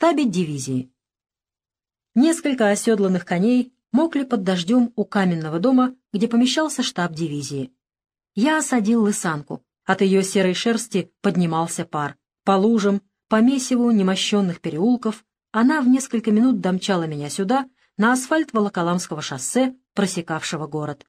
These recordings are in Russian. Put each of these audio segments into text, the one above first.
штабе дивизии. Несколько оседланных коней мокли под дождем у каменного дома, где помещался штаб дивизии. Я осадил лысанку. От ее серой шерсти поднимался пар. По лужам, по месиву немощенных переулков она в несколько минут домчала меня сюда, на асфальт Волоколамского шоссе, просекавшего город.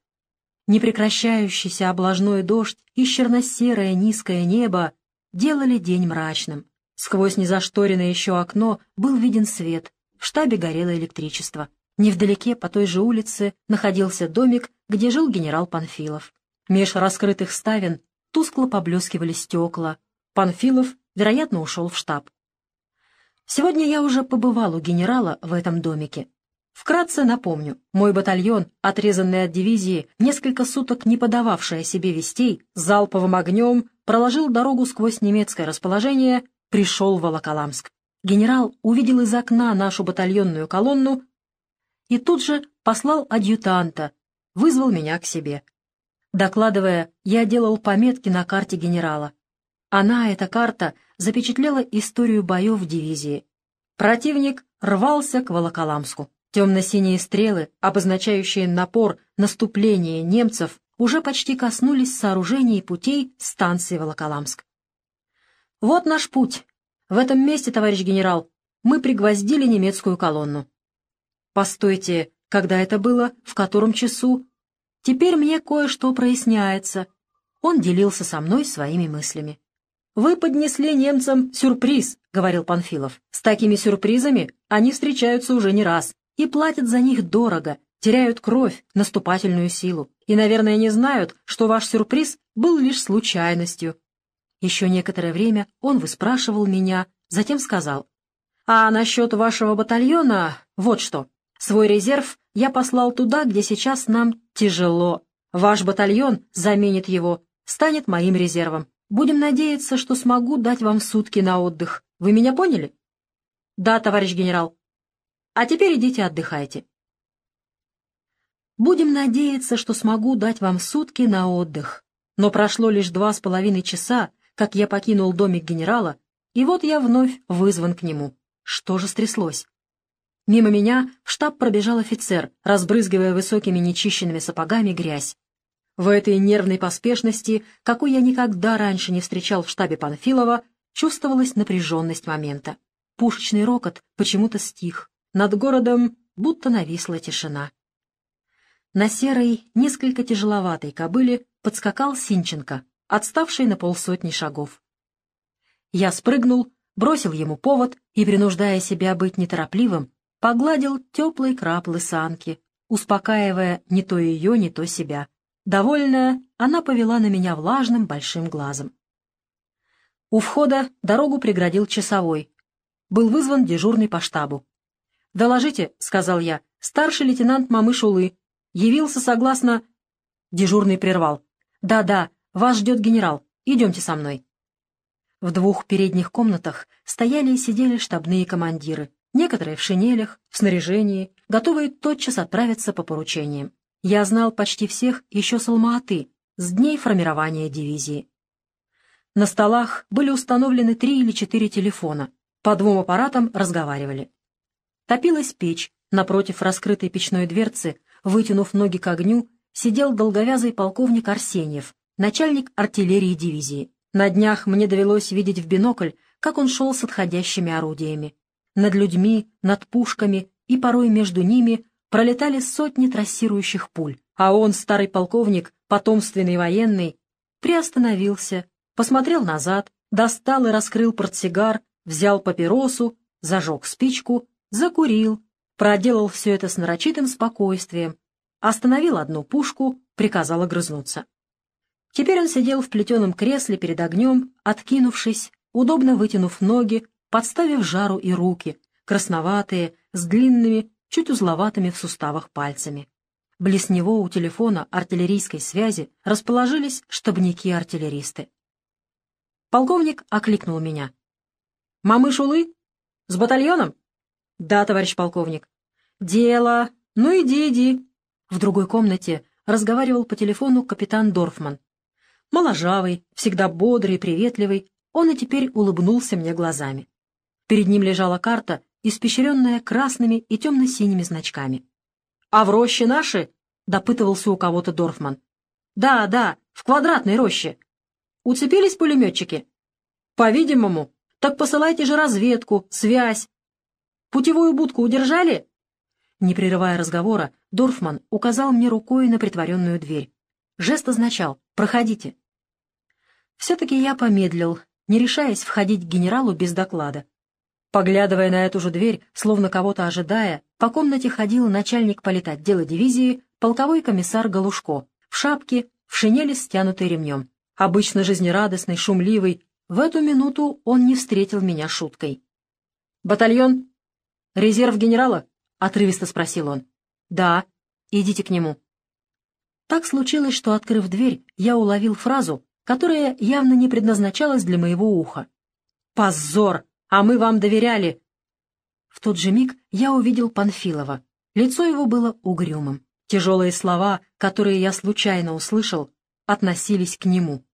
Непрекращающийся облажной дождь и черно-серое низкое небо делали день мрачным. Сквозь незашторенное еще окно был виден свет, в штабе горело электричество. Невдалеке по той же улице находился домик, где жил генерал Панфилов. Меж раскрытых ставен тускло поблескивали стекла. Панфилов, вероятно, ушел в штаб. Сегодня я уже побывал у генерала в этом домике. Вкратце напомню, мой батальон, отрезанный от дивизии, несколько суток не подававший о себе вестей, залповым огнем проложил дорогу сквозь немецкое расположение, пришел в Волоколамск. Генерал увидел из окна нашу батальонную колонну и тут же послал адъютанта, вызвал меня к себе. Докладывая, я делал пометки на карте генерала. Она, эта карта, запечатлела историю боев дивизии. Противник рвался к Волоколамску. Темно-синие стрелы, обозначающие напор, наступление немцев, уже почти коснулись сооружений и путей станции Волоколамск. «Вот наш путь. В этом месте, товарищ генерал, мы пригвоздили немецкую колонну. Постойте, когда это было, в котором часу? Теперь мне кое-что проясняется. Он делился со мной своими мыслями. «Вы поднесли немцам сюрприз», — говорил Панфилов. «С такими сюрпризами они встречаются уже не раз и платят за них дорого, теряют кровь, наступательную силу, и, наверное, не знают, что ваш сюрприз был лишь случайностью». Еще некоторое время он выспрашивал меня, затем сказал, «А насчет вашего батальона вот что. Свой резерв я послал туда, где сейчас нам тяжело. Ваш батальон заменит его, станет моим резервом. Будем надеяться, что смогу дать вам сутки на отдых. Вы меня поняли? Да, товарищ генерал. А теперь идите отдыхайте. Будем надеяться, что смогу дать вам сутки на отдых. Но прошло лишь два с половиной часа, как я покинул домик генерала, и вот я вновь вызван к нему. Что же стряслось? Мимо меня в штаб пробежал офицер, разбрызгивая высокими нечищенными сапогами грязь. В этой нервной поспешности, какой я никогда раньше не встречал в штабе Панфилова, чувствовалась напряженность момента. Пушечный рокот почему-то стих. Над городом будто нависла тишина. На серой, несколько тяжеловатой кобыле подскакал Синченко, отставший на полсотни шагов. Я спрыгнул, бросил ему повод и, принуждая себя быть неторопливым, погладил теплый крап лысанки, успокаивая не то ее, не то себя. Довольная, она повела на меня влажным большим глазом. У входа дорогу преградил часовой. Был вызван дежурный по штабу. «Доложите», — сказал я, — «старший лейтенант Мамышулы. Явился согласно...» Дежурный прервал. «Да-да, вас ждет генерал. Идемте со мной». В двух передних комнатах стояли и сидели штабные командиры. Некоторые в шинелях, в снаряжении, готовые тотчас отправиться по поручениям. Я знал почти всех еще с Алматы, с дней формирования дивизии. На столах были установлены три или четыре телефона. По двум аппаратам разговаривали. Топилась печь. Напротив раскрытой печной дверцы, вытянув ноги к огню, сидел долговязый полковник Арсеньев, начальник артиллерии дивизии. На днях мне довелось видеть в бинокль, как он шел с отходящими орудиями. Над людьми, над пушками и порой между ними пролетали сотни трассирующих пуль, а он, старый полковник, потомственный военный, приостановился, посмотрел назад, достал и раскрыл портсигар, взял папиросу, зажег спичку, закурил, проделал все это с нарочитым спокойствием, остановил одну пушку, приказал огрызнуться. Теперь он сидел в плетеном кресле перед огнем, откинувшись, удобно вытянув ноги, подставив жару и руки, красноватые, с длинными, чуть узловатыми в суставах пальцами. Близ него у телефона артиллерийской связи расположились штабники-артиллеристы. Полковник окликнул меня. «Мамыш Улы? С батальоном?» «Да, товарищ полковник». «Дело. Ну иди, иди». В другой комнате разговаривал по телефону капитан Дорфман. Моложавый, всегда бодрый и приветливый, он и теперь улыбнулся мне глазами. Перед ним лежала карта, испещренная красными и темно-синими значками. «А в роще наши?» — допытывался у кого-то Дорфман. «Да, да, в квадратной роще. Уцепились пулеметчики?» «По-видимому. Так посылайте же разведку, связь. Путевую будку удержали?» Не прерывая разговора, Дорфман указал мне рукой на притворенную дверь. Жест означал «проходите». Все-таки я помедлил, не решаясь входить к генералу без доклада. Поглядывая на эту же дверь, словно кого-то ожидая, по комнате ходил начальник политотдела дивизии, полковой комиссар Галушко, в шапке, в шинели, стянутой ремнем. Обычно жизнерадостный, шумливый, в эту минуту он не встретил меня шуткой. «Батальон? Резерв генерала?» — отрывисто спросил он. «Да. Идите к нему». Так случилось, что, открыв дверь, я уловил фразу, которая явно не предназначалась для моего уха. «Позор! А мы вам доверяли!» В тот же миг я увидел Панфилова. Лицо его было угрюмым. Тяжелые слова, которые я случайно услышал, относились к нему.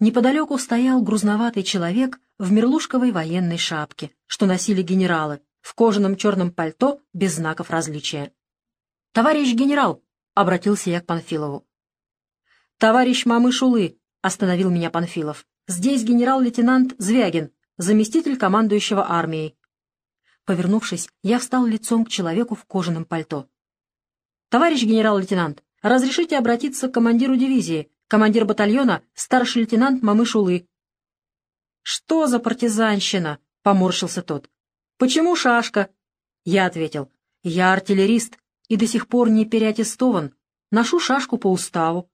Неподалеку стоял грузноватый человек в мерлушковой военной шапке, что носили генералы, в кожаном черном пальто без знаков различия. «Товарищ генерал!» обратился я к Панфилову. «Товарищ Мамышулы», — остановил меня Панфилов, — «здесь генерал-лейтенант Звягин, заместитель командующего армией». Повернувшись, я встал лицом к человеку в кожаном пальто. «Товарищ генерал-лейтенант, разрешите обратиться к командиру дивизии, командир батальона, старший лейтенант Мамышулы». «Что за партизанщина?» — поморщился тот. «Почему шашка?» Я ответил. «Я артиллерист, и до сих пор не переаттестован. Ношу шашку по уставу».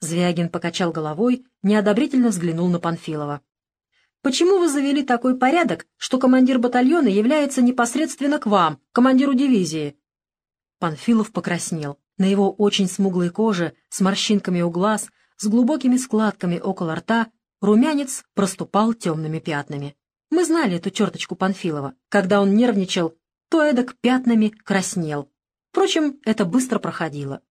Звягин покачал головой, неодобрительно взглянул на Панфилова. «Почему вы завели такой порядок, что командир батальона является непосредственно к вам, командиру дивизии?» Панфилов покраснел. На его очень смуглой коже, с морщинками у глаз, с глубокими складками около рта, румянец проступал темными пятнами. Мы знали эту черточку Панфилова. Когда он нервничал, то эдак пятнами краснел. Впрочем, это быстро проходило.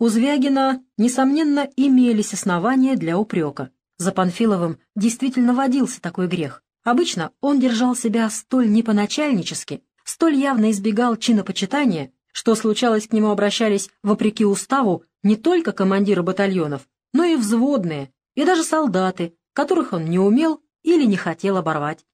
У Звягина, несомненно, имелись основания для упрека. За Панфиловым действительно водился такой грех. Обычно он держал себя столь непоначальнически, столь явно избегал чинопочитания, что случалось к нему обращались, вопреки уставу, не только командиры батальонов, но и взводные, и даже солдаты, которых он не умел или не хотел оборвать.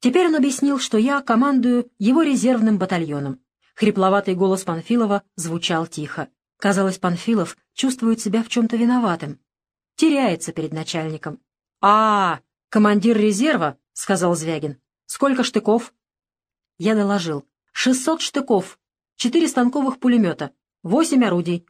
Теперь он объяснил, что я командую его резервным батальоном. Хрипловатый голос Панфилова звучал тихо. Казалось, Панфилов чувствует себя в чем-то виноватым. Теряется перед начальником. «А, командир резерва», — сказал Звягин. «Сколько штыков?» Я доложил. «Шестьсот штыков, четыре станковых пулемета, восемь орудий».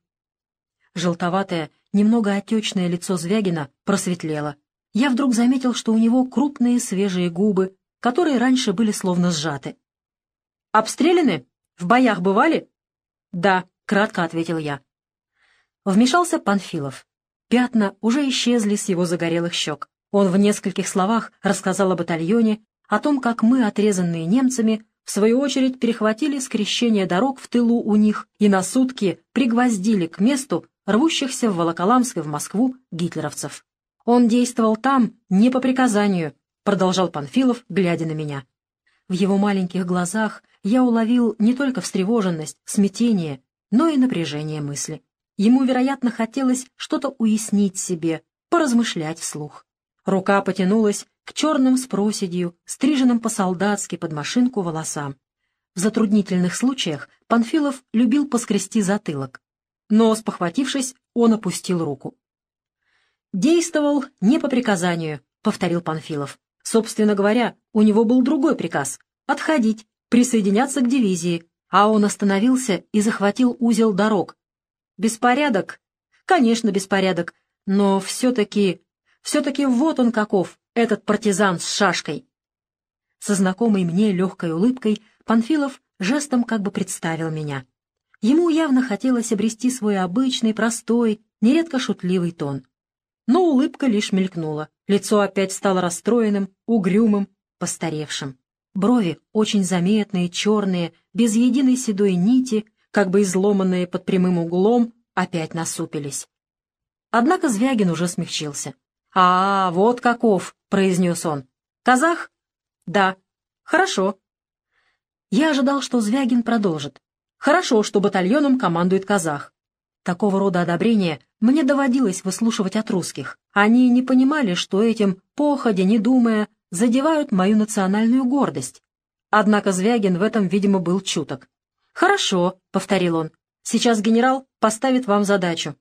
Желтоватое, немного отечное лицо Звягина просветлело. Я вдруг заметил, что у него крупные свежие губы, которые раньше были словно сжаты. «Обстреляны?» В боях бывали?» «Да», — кратко ответил я. Вмешался Панфилов. Пятна уже исчезли с его загорелых щек. Он в нескольких словах рассказал о батальоне, о том, как мы, отрезанные немцами, в свою очередь перехватили скрещение дорог в тылу у них и на сутки пригвоздили к месту рвущихся в Волоколамск и в Москву гитлеровцев. Он действовал там не по приказанию, продолжал Панфилов, глядя на меня. В его маленьких глазах я уловил не только встревоженность, смятение, но и напряжение мысли. Ему, вероятно, хотелось что-то уяснить себе, поразмышлять вслух. Рука потянулась к черным с проседью, стриженным по-солдатски под машинку волосам. В затруднительных случаях Панфилов любил поскрести затылок. Но, спохватившись, он опустил руку. «Действовал не по приказанию», — повторил Панфилов. Собственно говоря, у него был другой приказ — отходить, присоединяться к дивизии, а он остановился и захватил узел дорог. Беспорядок? Конечно, беспорядок, но все-таки... Все-таки вот он каков, этот партизан с шашкой. Со знакомой мне легкой улыбкой Панфилов жестом как бы представил меня. Ему явно хотелось обрести свой обычный, простой, нередко шутливый тон. Но улыбка лишь мелькнула. Лицо опять стало расстроенным, угрюмым, постаревшим. Брови очень заметные, черные, без единой седой нити, как бы изломанные под прямым углом, опять насупились. Однако Звягин уже смягчился. «А, вот каков!» — произнес он. «Казах?» «Да». Хорошо. Я ожидал, что Звягин продолжит. Хорошо, что батальоном командует казах. Такого рода одобрение мне доводилось выслушивать от русских. Они не понимали, что этим, походя, не думая, задевают мою национальную гордость. Однако Звягин в этом, видимо, был чуток. «Хорошо», — повторил он, — «сейчас генерал поставит вам задачу.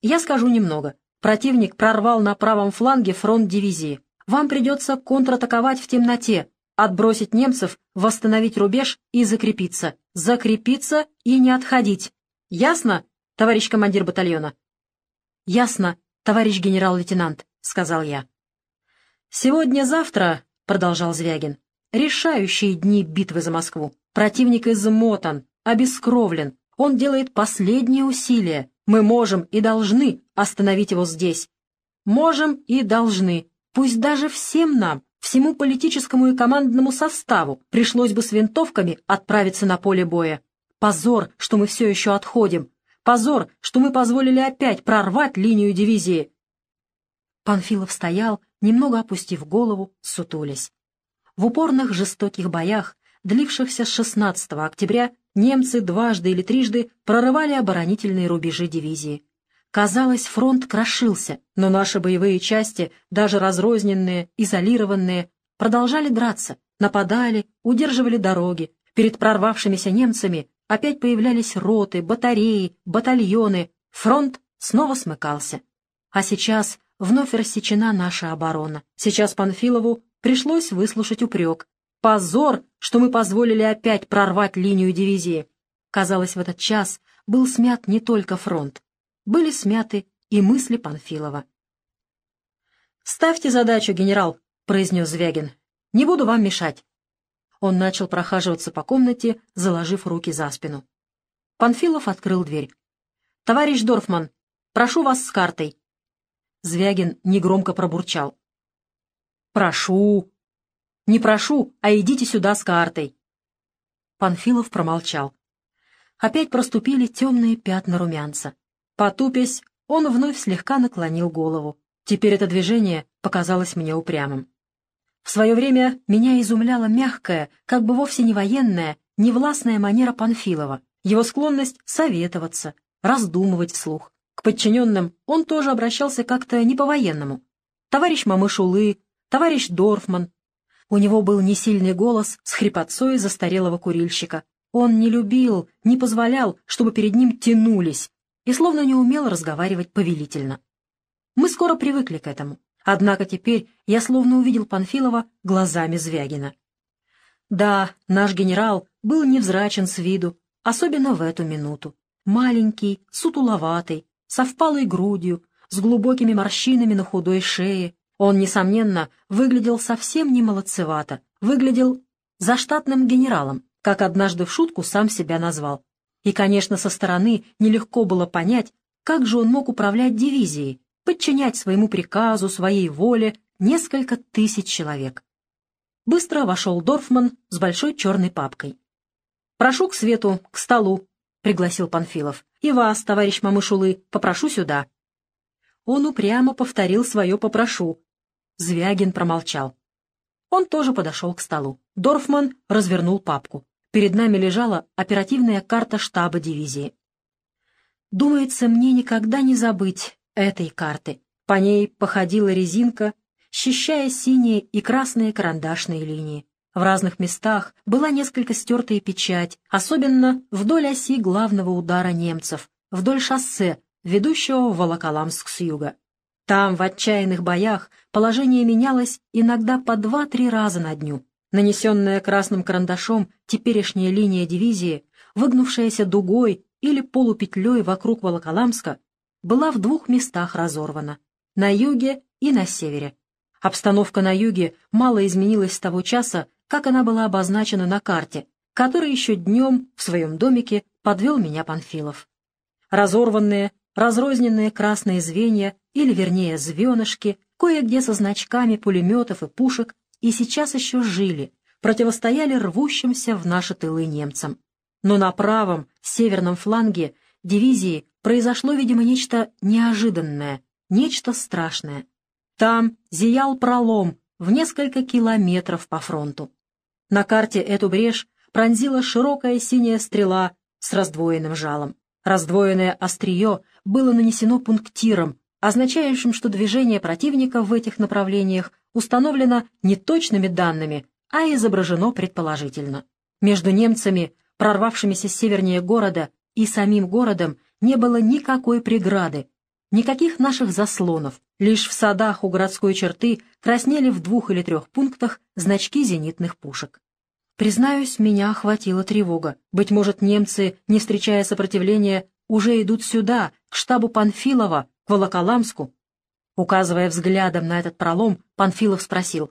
Я скажу немного. Противник прорвал на правом фланге фронт дивизии. Вам придется контратаковать в темноте, отбросить немцев, восстановить рубеж и закрепиться. Закрепиться и не отходить. Ясно, товарищ командир батальона? Ясно, товарищ генерал-лейтенант, сказал я. Сегодня-завтра, продолжал Звягин, решающие дни битвы за Москву. Противник измотан, обескровлен. Он делает последние усилия. Мы можем и должны остановить его здесь. Можем и должны. Пусть даже всем нам, всему политическому и командному составу пришлось бы с винтовками отправиться на поле боя. Позор, что мы все еще отходим. Позор, что мы позволили опять прорвать линию дивизии. Панфилов стоял, немного опустив голову, сутулясь. В упорных жестоких боях, длившихся с 16 октября, немцы дважды или трижды прорывали оборонительные рубежи дивизии. Казалось, фронт крошился, но наши боевые части, даже разрозненные, изолированные, продолжали драться, нападали, удерживали дороги. Перед прорвавшимися немцами опять появлялись роты, батареи, батальоны. Фронт снова смыкался. А сейчас вновь рассечена наша оборона. Сейчас Панфилову пришлось выслушать упрек. Позор, что мы позволили опять прорвать линию дивизии. Казалось, в этот час был смят не только фронт были смяты и мысли Панфилова. «Ставьте задачу, генерал», — произнес Звягин. «Не буду вам мешать». Он начал прохаживаться по комнате, заложив руки за спину. Панфилов открыл дверь. «Товарищ Дорфман, прошу вас с картой». Звягин негромко пробурчал. «Прошу». «Не прошу, а идите сюда с картой». Панфилов промолчал. Опять проступили темные пятна румянца. Потупясь, он вновь слегка наклонил голову. Теперь это движение показалось мне упрямым. В свое время меня изумляла мягкая, как бы вовсе не военная, невластная манера Панфилова, его склонность советоваться, раздумывать вслух. К подчиненным он тоже обращался как-то не по-военному. Товарищ Мамышулы, товарищ Дорфман. У него был несильный голос с хрипотцой застарелого курильщика. Он не любил, не позволял, чтобы перед ним тянулись, и словно не умел разговаривать повелительно. Мы скоро привыкли к этому, однако теперь я словно увидел Панфилова глазами Звягина. Да, наш генерал был невзрачен с виду, особенно в эту минуту. Маленький, сутуловатый, со впалой грудью, с глубокими морщинами на худой шее. Он, несомненно, выглядел совсем не молодцевато, выглядел заштатным генералом, как однажды в шутку сам себя назвал. И, конечно, со стороны нелегко было понять, как же он мог управлять дивизией, подчинять своему приказу, своей воле несколько тысяч человек. Быстро вошел Дорфман с большой черной папкой. «Прошу к свету, к столу», — пригласил Панфилов. «И вас, товарищ Мамышулы, попрошу сюда». Он упрямо повторил свое «попрошу». Звягин промолчал. Он тоже подошел к столу. Дорфман развернул папку. Перед нами лежала оперативная карта штаба дивизии. Думается, мне никогда не забыть этой карты. По ней походила резинка, счищая синие и красные карандашные линии. В разных местах была несколько стертая печать, особенно вдоль оси главного удара немцев, вдоль шоссе, ведущего в Волоколамск с юга. Там, в отчаянных боях, положение менялось иногда по два-три раза на дню. Нанесенная красным карандашом теперешняя линия дивизии, выгнувшаяся дугой или полупетлей вокруг Волоколамска, была в двух местах разорвана — на юге и на севере. Обстановка на юге мало изменилась с того часа, как она была обозначена на карте, который еще днем в своем домике подвел меня Панфилов. Разорванные, разрозненные красные звенья, или вернее звенышки, кое-где со значками пулеметов и пушек, и сейчас еще жили, противостояли рвущимся в наши тылы немцам. Но на правом, северном фланге дивизии произошло, видимо, нечто неожиданное, нечто страшное. Там зиял пролом в несколько километров по фронту. На карте эту брешь пронзила широкая синяя стрела с раздвоенным жалом. Раздвоенное острие было нанесено пунктиром, означающим, что движение противника в этих направлениях установлено не точными данными, а изображено предположительно. Между немцами, прорвавшимися севернее города, и самим городом не было никакой преграды, никаких наших заслонов, лишь в садах у городской черты краснели в двух или трех пунктах значки зенитных пушек. Признаюсь, меня охватила тревога. Быть может, немцы, не встречая сопротивления, уже идут сюда, к штабу Панфилова, Волоколамску. Указывая взглядом на этот пролом, Панфилов спросил.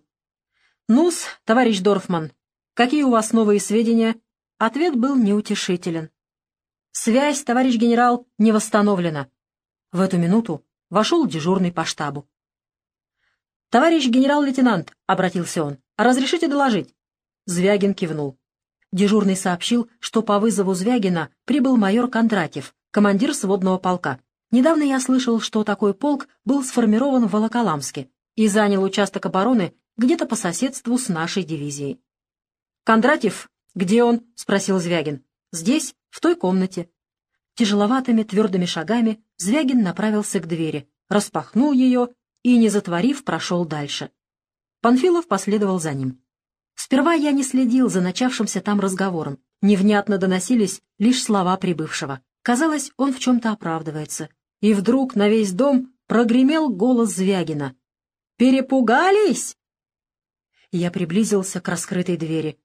«Ну-с, товарищ Дорфман, какие у вас новые сведения?» Ответ был неутешителен. «Связь, товарищ генерал, не восстановлена». В эту минуту вошел дежурный по штабу. «Товарищ генерал-лейтенант», — обратился он, — «разрешите доложить?» Звягин кивнул. Дежурный сообщил, что по вызову Звягина прибыл майор Кондратьев, командир сводного полка. Недавно я слышал, что такой полк был сформирован в Волоколамске и занял участок обороны где-то по соседству с нашей дивизией. «Кондратьев, где он?» — спросил Звягин. «Здесь, в той комнате». Тяжеловатыми твердыми шагами Звягин направился к двери, распахнул ее и, не затворив, прошел дальше. Панфилов последовал за ним. Сперва я не следил за начавшимся там разговором. Невнятно доносились лишь слова прибывшего. Казалось, он в чем-то оправдывается. И вдруг на весь дом прогремел голос Звягина. «Перепугались?» Я приблизился к раскрытой двери.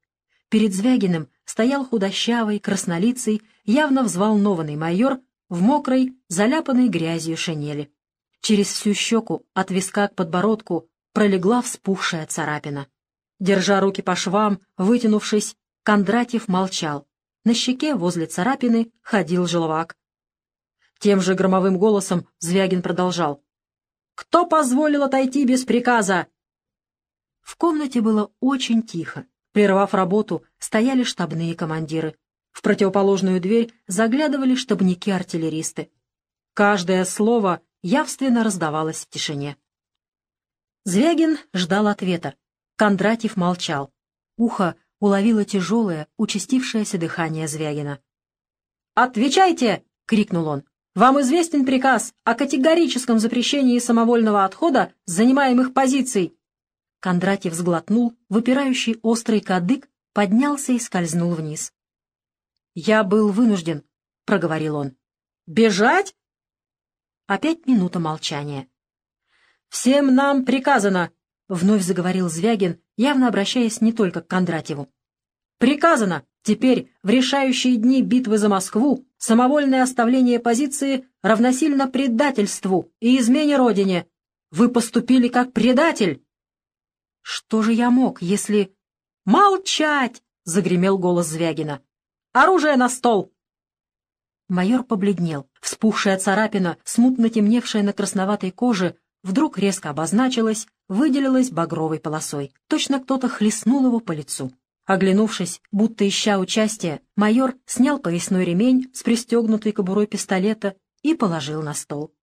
Перед Звягиным стоял худощавый, краснолицый, явно взволнованный майор в мокрой, заляпанной грязью шинели. Через всю щеку, от виска к подбородку, пролегла вспухшая царапина. Держа руки по швам, вытянувшись, Кондратьев молчал. На щеке возле царапины ходил желвак. Тем же громовым голосом Звягин продолжал. «Кто позволил отойти без приказа?» В комнате было очень тихо. Прервав работу, стояли штабные командиры. В противоположную дверь заглядывали штабники-артиллеристы. Каждое слово явственно раздавалось в тишине. Звягин ждал ответа. Кондратьев молчал. Ухо уловило тяжелое, участившееся дыхание Звягина. «Отвечайте!» — крикнул он. «Вам известен приказ о категорическом запрещении самовольного отхода с занимаемых позиций!» Кондратьев сглотнул, выпирающий острый кадык поднялся и скользнул вниз. «Я был вынужден», — проговорил он. «Бежать?» Опять минута молчания. «Всем нам приказано Вновь заговорил Звягин, явно обращаясь не только к Кондратьеву. «Приказано! Теперь, в решающие дни битвы за Москву, самовольное оставление позиции равносильно предательству и измене Родине. Вы поступили как предатель!» «Что же я мог, если...» «Молчать!» — загремел голос Звягина. «Оружие на стол!» Майор побледнел. Вспухшая царапина, смутно темневшая на красноватой коже, вдруг резко обозначилась, выделилась багровой полосой. Точно кто-то хлестнул его по лицу. Оглянувшись, будто ища участия, майор снял поясной ремень с пристегнутой кобурой пистолета и положил на стол.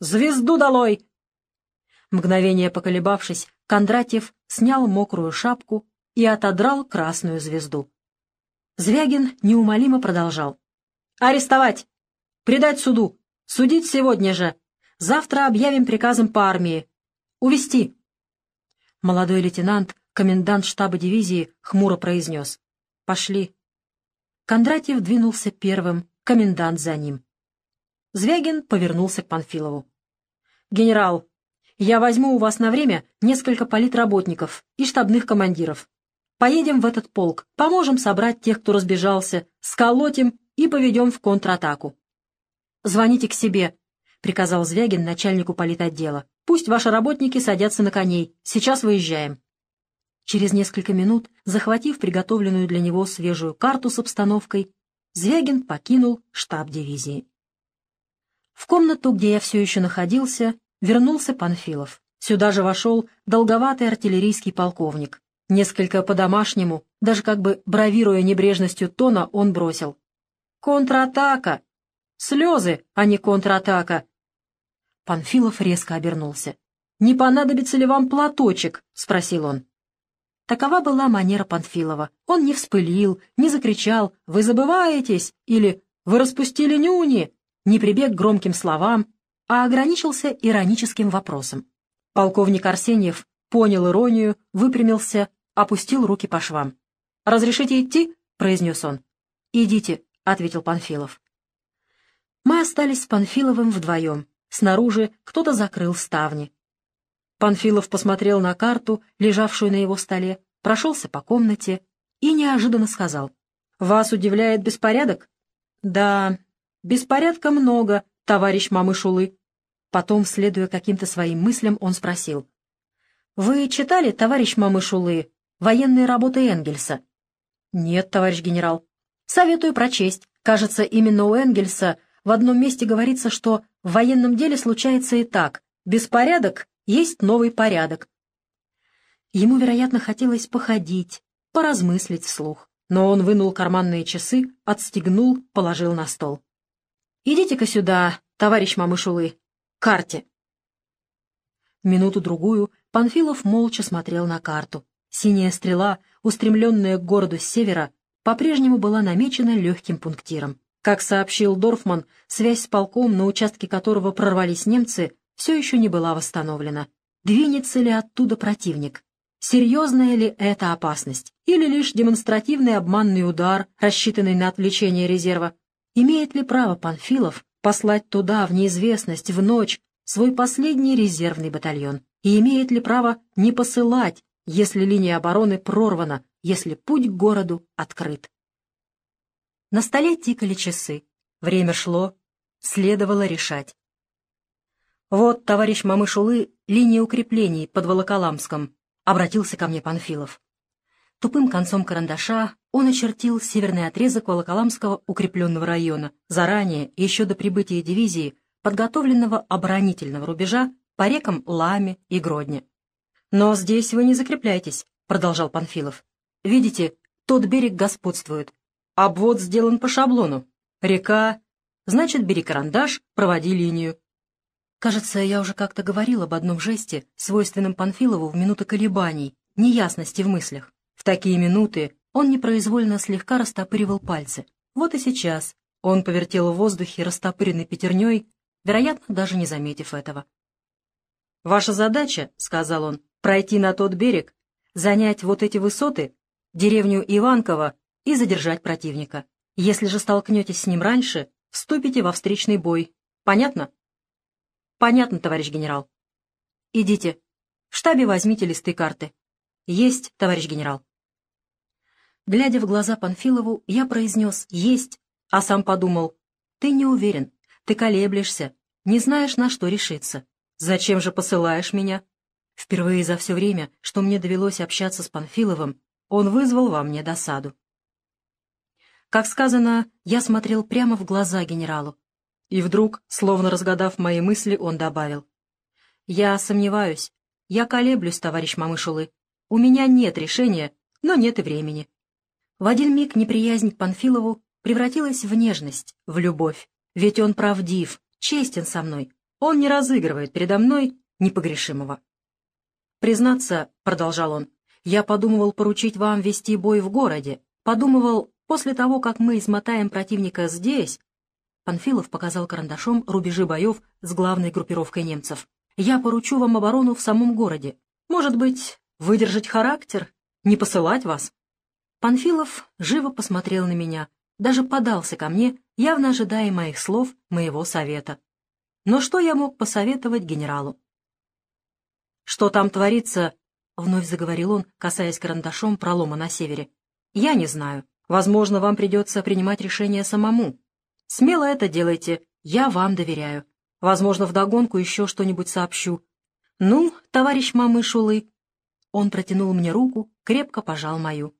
«Звезду долой!» Мгновение поколебавшись, Кондратьев снял мокрую шапку и отодрал красную звезду. Звягин неумолимо продолжал. «Арестовать! Предать суду! Судить сегодня же! Завтра объявим приказом по армии. Увести. Молодой лейтенант, комендант штаба дивизии, хмуро произнес. Пошли. Кондратьев двинулся первым, комендант за ним. Звягин повернулся к Панфилову. «Генерал, я возьму у вас на время несколько политработников и штабных командиров. Поедем в этот полк, поможем собрать тех, кто разбежался, сколотим и поведем в контратаку. Звоните к себе, приказал Звягин начальнику политотдела. «Пусть ваши работники садятся на коней. Сейчас выезжаем». Через несколько минут, захватив приготовленную для него свежую карту с обстановкой, Звягин покинул штаб дивизии. В комнату, где я все еще находился, вернулся Панфилов. Сюда же вошел долговатый артиллерийский полковник. Несколько по-домашнему, даже как бы бравируя небрежностью тона, он бросил. «Контратака! Слезы, а не контратака! Панфилов резко обернулся. «Не понадобится ли вам платочек?» — спросил он. Такова была манера Панфилова. Он не вспылил, не закричал «Вы забываетесь!» или «Вы распустили нюни!» не прибег к громким словам, а ограничился ироническим вопросом. Полковник Арсеньев понял иронию, выпрямился, опустил руки по швам. «Разрешите идти?» — произнес он. «Идите», — ответил Панфилов. Мы остались с Панфиловым вдвоем. Снаружи кто-то закрыл ставни. Панфилов посмотрел на карту, лежавшую на его столе, прошелся по комнате и неожиданно сказал. «Вас удивляет беспорядок?» «Да, беспорядка много, товарищ Мамышулы». Потом, следуя каким-то своим мыслям, он спросил. «Вы читали, товарищ Мамышулы, военные работы Энгельса?» «Нет, товарищ генерал». «Советую прочесть. Кажется, именно у Энгельса в одном месте говорится, что в военном деле случается и так. Беспорядок есть новый порядок. Ему, вероятно, хотелось походить, поразмыслить вслух, но он вынул карманные часы, отстегнул, положил на стол. «Идите-ка сюда, товарищ Мамышулы, карте». Минуту-другую Панфилов молча смотрел на карту. Синяя стрела, устремленная к городу с севера, по-прежнему была намечена легким пунктиром. Как сообщил Дорфман, связь с полком, на участке которого прорвались немцы, все еще не была восстановлена. Двинется ли оттуда противник? Серьезная ли это опасность? Или лишь демонстративный обманный удар, рассчитанный на отвлечение резерва? Имеет ли право Панфилов послать туда, в неизвестность, в ночь, свой последний резервный батальон? И имеет ли право не посылать, если линия обороны прорвана, если путь к городу открыт? На столе тикали часы. Время шло, следовало решать. «Вот, товарищ Мамышулы, линия укреплений под Волоколамском», — обратился ко мне Панфилов. Тупым концом карандаша он очертил северный отрезок Волоколамского укрепленного района, заранее, еще до прибытия дивизии, подготовленного оборонительного рубежа по рекам Ламе и Гродне. «Но здесь вы не закрепляйтесь», — продолжал Панфилов. «Видите, тот берег господствует. Обвод сделан по шаблону. Река, значит, бери карандаш, проводи линию. Кажется, я уже как-то говорил об одном жесте, свойственном Панфилову в минуты колебаний, неясности в мыслях. В такие минуты он непроизвольно слегка растопыривал пальцы. Вот и сейчас он повертел в воздухе растопыренной пятерней, вероятно, даже не заметив этого. «Ваша задача, — сказал он, — пройти на тот берег, занять вот эти высоты, деревню Иванково и задержать противника. Если же столкнетесь с ним раньше, вступите во встречный бой. Понятно?» Понятно, товарищ генерал. Идите. В штабе возьмите листы карты. Есть, товарищ генерал. Глядя в глаза Панфилову, я произнес «есть», а сам подумал «ты не уверен, ты колеблешься, не знаешь, на что решиться. Зачем же посылаешь меня?» Впервые за все время, что мне довелось общаться с Панфиловым, он вызвал во мне досаду. Как сказано, я смотрел прямо в глаза генералу, и вдруг, словно разгадав мои мысли, он добавил. «Я сомневаюсь. Я колеблюсь, товарищ Мамышулы. У меня нет решения, но нет и времени». В один миг неприязнь к Панфилову превратилась в нежность, в любовь. Ведь он правдив, честен со мной. Он не разыгрывает передо мной непогрешимого. «Признаться», — продолжал он, — «я подумывал поручить вам вести бой в городе. Подумывал, после того, как мы измотаем противника здесь, Панфилов показал карандашом рубежи боев с главной группировкой немцев. «Я поручу вам оборону в самом городе. Может быть, выдержать характер? Не посылать вас?» Панфилов живо посмотрел на меня, даже подался ко мне, явно ожидая моих слов, моего совета. Но что я мог посоветовать генералу? «Что там творится?» — вновь заговорил он, касаясь карандашом пролома на севере. «Я не знаю. Возможно, вам придется принимать решение самому. Смело это делайте, я вам доверяю. Возможно, вдогонку еще что-нибудь сообщу. Ну, товарищ Мамышулы. Он протянул мне руку, крепко пожал мою.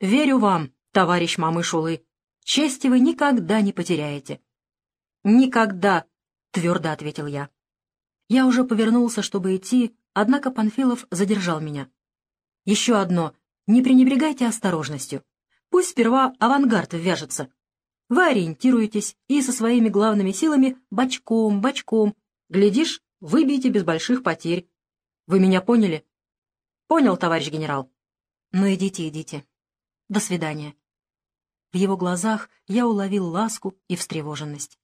Верю вам, товарищ Мамышулы. Чести вы никогда не потеряете. Никогда, твердо ответил я. Я уже повернулся, чтобы идти, однако Панфилов задержал меня. Еще одно. Не пренебрегайте осторожностью. Пусть сперва авангард ввяжется. Вы ориентируетесь и со своими главными силами бочком, бочком. Глядишь, выбьете без больших потерь. Вы меня поняли? Понял, товарищ генерал. Ну идите, идите. До свидания. В его глазах я уловил ласку и встревоженность.